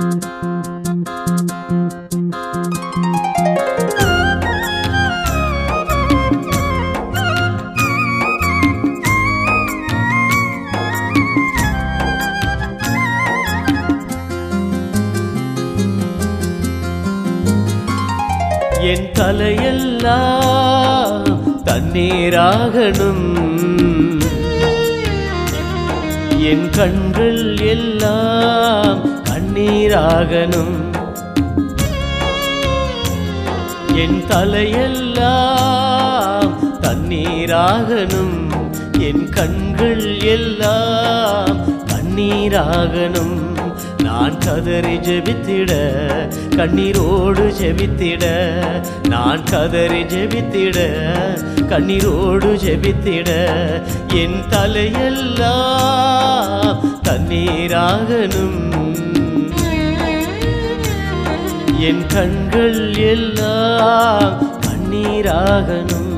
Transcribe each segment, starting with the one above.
என் தலையெல்லாம் தண்ணீராகணும். என் கண்கள் எல்லாம் கண்ணீராகணும் என் தலையெல்லாம் தண்ணீராகணும். என் கண்கள் எல்லாம் கண்ணீராகணும் நான் கதறி ஜெபித்திட கண்ணீரோடு ஜெபித்திட. நான் கதறி ஜெபித்திட கண்ணீரோடு ஜெபித்திட. என் தலையெல்லாம் தண்ணீராகணும். என் கண்கள் எல்லாம் கண்ணீராகணும்.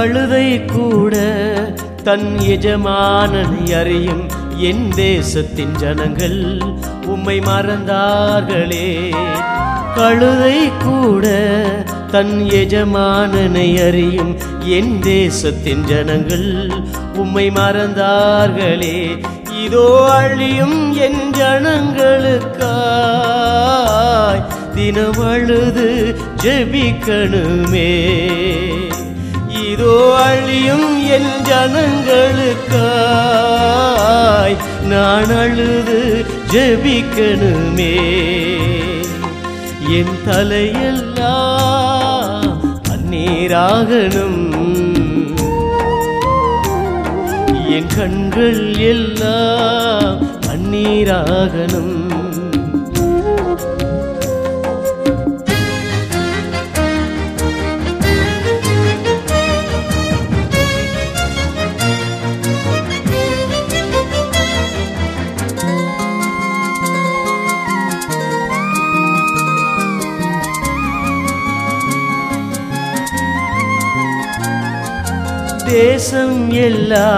கழுதை கூட தன் எஜமானனை அறியும் என் தேசத்தின் ஜனங்கள் உம்மை மறந்தார்களே. கழுதை கூட தன் எஜமானனை அறியும் என் தேசத்தின் ஜனங்கள் உம்மை மறந்தார்களே. இதோ அழியும் என் ஜனங்களுக்காய் தினம் அழுது ஜெபிக்கணுமே. ஜனங்களுக்காய் நான் அழுது ஜெபிக்கணுமே. என் தலையெல்லாம் கண்ணீராகணும் என் கண்கள் எல்லாம் கண்ணீராகணும் தேசம் எல்லா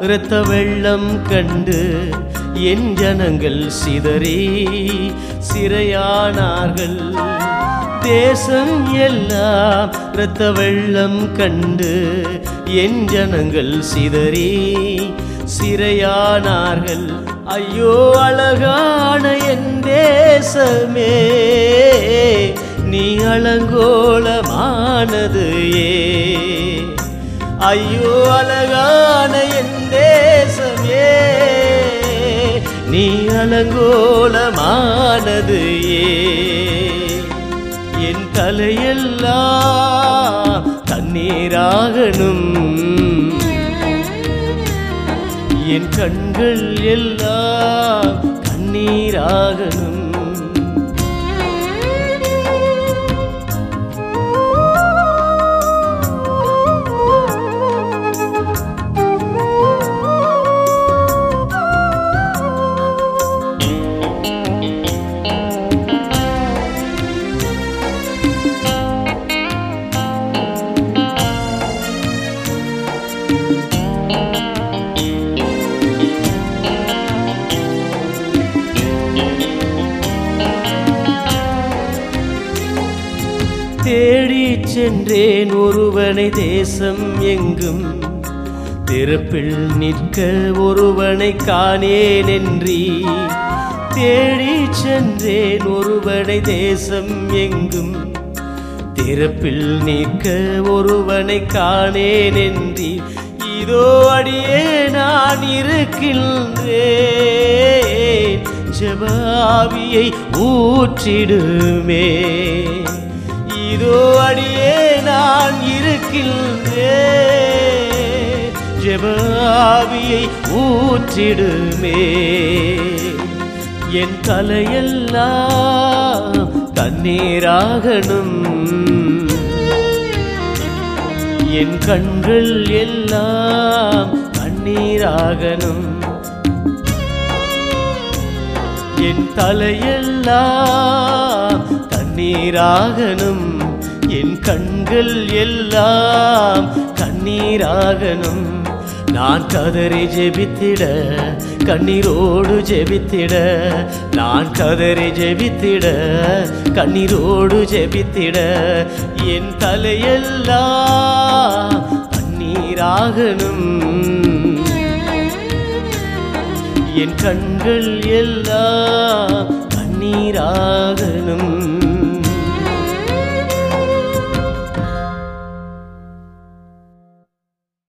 இரத்த வெள்ளம் கண்டு என் ஜனங்கள் சிதறி சிறையானார்கள். தேசம் எல்லாம் இரத்த வெள்ளம் கண்டு என் ஜனங்கள் சிதறி சிறையானார்கள். ஐயோ அழகான என் தேசமே நீ அலங்கோலமானது ஏ. ஐயோ அழகான என் தேசமே. நீ அலங்கோலமானது ஏ. என் தலையெல்லாம் தண்ணீராகணும். என் கண்கள் எல்லாம் கண்ணீராகணும் தேடி சென்றேன் ஒருவனை தேசம் எங்கும். திறப்பில் நிற்க ஒருவனை காணேன் என்றி. தேடி சென்றேன் ஒருவனை தேசம் எங்கும். திறப்பில் நிற்க ஒருவனை காணேன் என்றி. இதோ அடியே நான் இருக்கின்றேன். ஜபாவியை ஊற்றிடுமே. இதோ அடியே நான் இருக்கின்றேன். ஜெபாவியை ஊற்றிடுமே. என் தலையெல்லாம் தண்ணீராகணும். என் கண்கள் எல்லாம் கண்ணீராகணும் என் தலையெல்லாம் கண்ணீராகணும். என் கண்கள் எல்லாம் கண்ணீராகணும். நான் கதறி ஜெபித்திட கண்ணீரோடு ஜெபித்திட. நான் கதறி ஜெபித்திட கண்ணீரோடு ஜெபித்திட. என் தலையெல்லாம் கண்ணீராகணும். என் கண்கள் எல்லாம் கண்ணீராகணும்.